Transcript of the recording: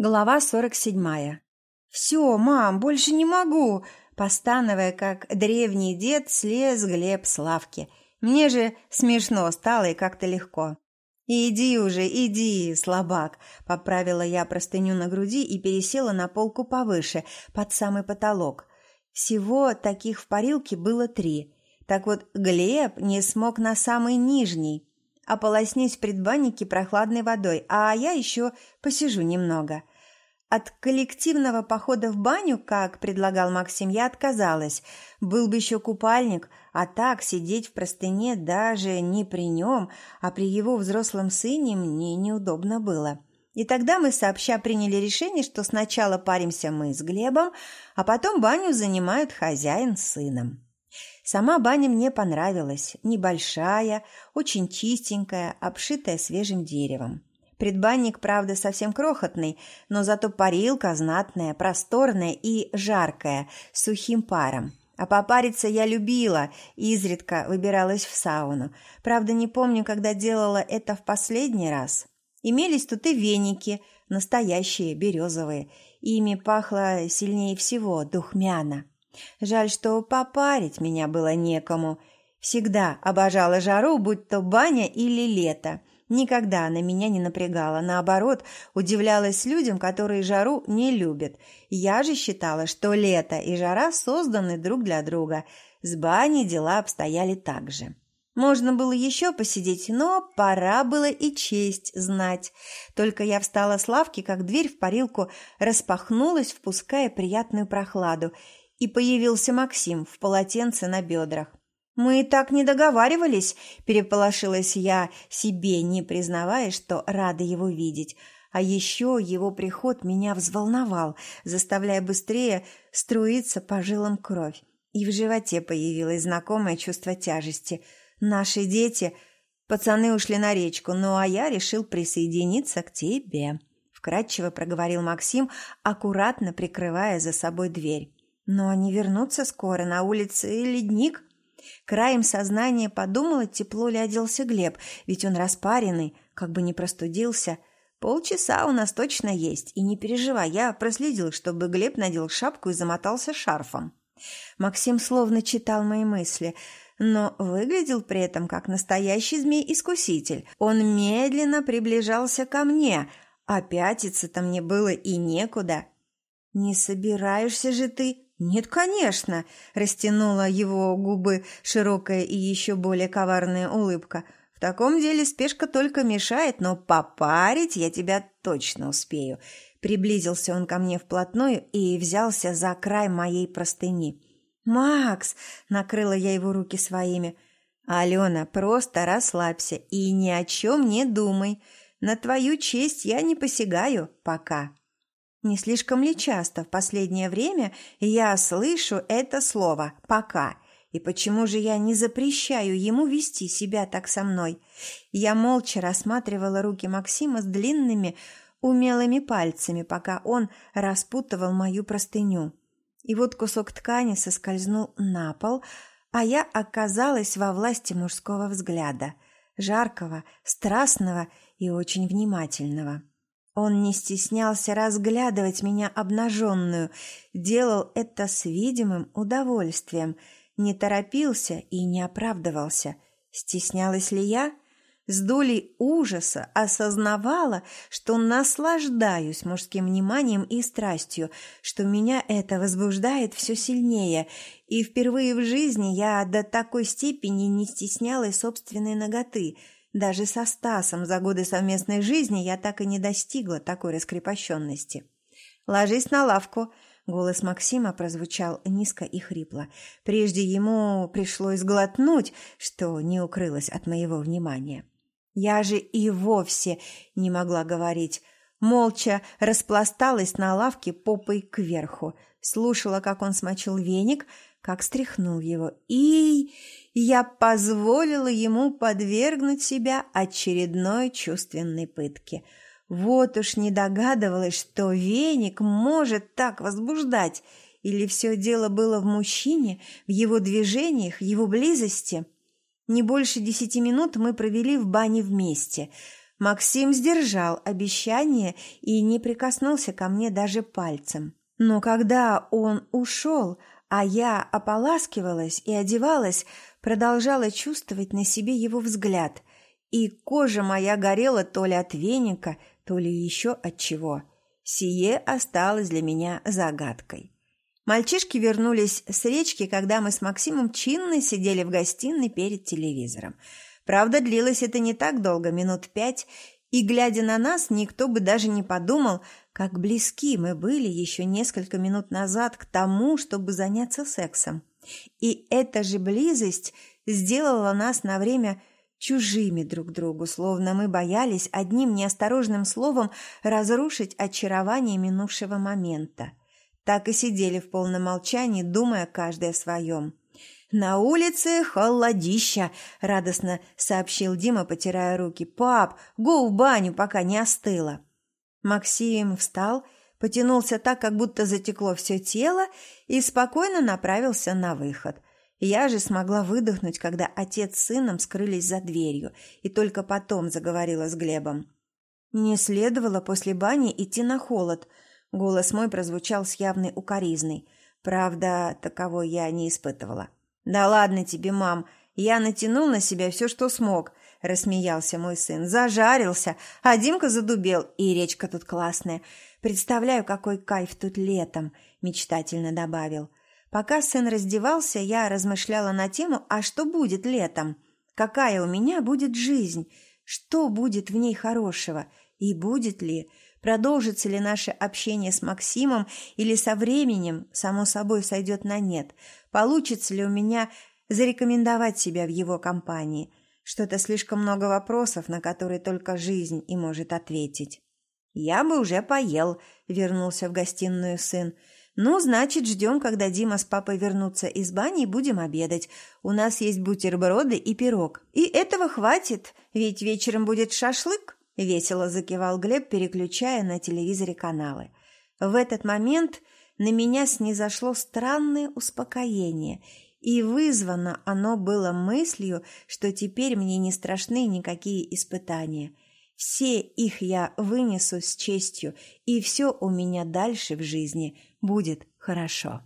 Глава сорок седьмая. «Все, мам, больше не могу!» Постановая, как древний дед, слез Глеб с лавки. Мне же смешно стало и как-то легко. «Иди уже, иди, слабак!» Поправила я простыню на груди и пересела на полку повыше, под самый потолок. Всего таких в парилке было три. Так вот, Глеб не смог на самый нижний, ополоснись в предбаннике прохладной водой, а я еще посижу немного. От коллективного похода в баню, как предлагал Максим, я отказалась. Был бы еще купальник, а так сидеть в простыне даже не при нем, а при его взрослом сыне мне неудобно было. И тогда мы сообща приняли решение, что сначала паримся мы с Глебом, а потом баню занимают хозяин с сыном. Сама баня мне понравилась. Небольшая, очень чистенькая, обшитая свежим деревом. Предбанник, правда, совсем крохотный, но зато парилка знатная, просторная и жаркая, с сухим паром. А попариться я любила, изредка выбиралась в сауну. Правда, не помню, когда делала это в последний раз. Имелись тут и веники, настоящие, березовые. Ими пахло сильнее всего, духмяно. Жаль, что попарить меня было некому. Всегда обожала жару, будь то баня или лето. Никогда она меня не напрягала. Наоборот, удивлялась людям, которые жару не любят. Я же считала, что лето и жара созданы друг для друга. С баней дела обстояли так же. Можно было еще посидеть, но пора было и честь знать. Только я встала с лавки, как дверь в парилку распахнулась, впуская приятную прохладу, и появился Максим в полотенце на бедрах. «Мы и так не договаривались», – переполошилась я себе, не признавая, что рада его видеть. А еще его приход меня взволновал, заставляя быстрее струиться по жилам кровь. И в животе появилось знакомое чувство тяжести. «Наши дети...» Пацаны ушли на речку, ну а я решил присоединиться к тебе», – вкратчиво проговорил Максим, аккуратно прикрывая за собой дверь. Но они вернутся скоро, на улице ледник. Краем сознания подумала, тепло ли оделся Глеб, ведь он распаренный, как бы не простудился. Полчаса у нас точно есть, и не переживай, я проследил, чтобы Глеб надел шапку и замотался шарфом. Максим словно читал мои мысли, но выглядел при этом как настоящий змей-искуситель. Он медленно приближался ко мне, а пятиться-то мне было и некуда. «Не собираешься же ты?» «Нет, конечно!» – растянула его губы широкая и еще более коварная улыбка. «В таком деле спешка только мешает, но попарить я тебя точно успею». Приблизился он ко мне вплотную и взялся за край моей простыни. «Макс!» – накрыла я его руки своими. «Алена, просто расслабься и ни о чем не думай. На твою честь я не посягаю пока». Не слишком ли часто в последнее время я слышу это слово «пока», и почему же я не запрещаю ему вести себя так со мной? Я молча рассматривала руки Максима с длинными, умелыми пальцами, пока он распутывал мою простыню. И вот кусок ткани соскользнул на пол, а я оказалась во власти мужского взгляда, жаркого, страстного и очень внимательного. Он не стеснялся разглядывать меня обнаженную, делал это с видимым удовольствием, не торопился и не оправдывался. Стеснялась ли я? С долей ужаса осознавала, что наслаждаюсь мужским вниманием и страстью, что меня это возбуждает все сильнее, и впервые в жизни я до такой степени не стеснялась собственной ноготы – даже со Стасом за годы совместной жизни я так и не достигла такой раскрепощенности. «Ложись на лавку», — голос Максима прозвучал низко и хрипло. Прежде ему пришлось глотнуть, что не укрылось от моего внимания. Я же и вовсе не могла говорить. Молча распласталась на лавке попой кверху, слушала, как он смочил веник, как стряхнул его, и я позволила ему подвергнуть себя очередной чувственной пытке. Вот уж не догадывалась, что веник может так возбуждать, или все дело было в мужчине, в его движениях, его близости. Не больше десяти минут мы провели в бане вместе. Максим сдержал обещание и не прикоснулся ко мне даже пальцем. Но когда он ушел, а я ополаскивалась и одевалась, продолжала чувствовать на себе его взгляд, и кожа моя горела то ли от веника, то ли еще от чего. Сие осталось для меня загадкой. Мальчишки вернулись с речки, когда мы с Максимом чинно сидели в гостиной перед телевизором. Правда, длилось это не так долго, минут пять, и, глядя на нас, никто бы даже не подумал, как близки мы были еще несколько минут назад к тому, чтобы заняться сексом. И эта же близость сделала нас на время чужими друг другу, словно мы боялись одним неосторожным словом разрушить очарование минувшего момента. Так и сидели в полном молчании, думая каждый о своем. «На улице холодища!» – радостно сообщил Дима, потирая руки. «Пап, го в баню, пока не остыло!» Максим встал, потянулся так, как будто затекло все тело, и спокойно направился на выход. Я же смогла выдохнуть, когда отец с сыном скрылись за дверью, и только потом заговорила с Глебом. «Не следовало после бани идти на холод», – голос мой прозвучал с явной укоризной. Правда, таковой я не испытывала. «Да ладно тебе, мам, я натянул на себя все, что смог», – рассмеялся мой сын. «Зажарился, а Димка задубел, и речка тут классная. Представляю, какой кайф тут летом», – мечтательно добавил. Пока сын раздевался, я размышляла на тему «А что будет летом? Какая у меня будет жизнь? Что будет в ней хорошего? И будет ли?» Продолжится ли наше общение с Максимом или со временем, само собой, сойдет на нет? Получится ли у меня зарекомендовать себя в его компании? Что-то слишком много вопросов, на которые только жизнь и может ответить. «Я бы уже поел», — вернулся в гостиную сын. «Ну, значит, ждем, когда Дима с папой вернутся из бани и будем обедать. У нас есть бутерброды и пирог. И этого хватит, ведь вечером будет шашлык». Весело закивал Глеб, переключая на телевизоре каналы. В этот момент на меня снизошло странное успокоение, и вызвано оно было мыслью, что теперь мне не страшны никакие испытания. Все их я вынесу с честью, и все у меня дальше в жизни будет хорошо.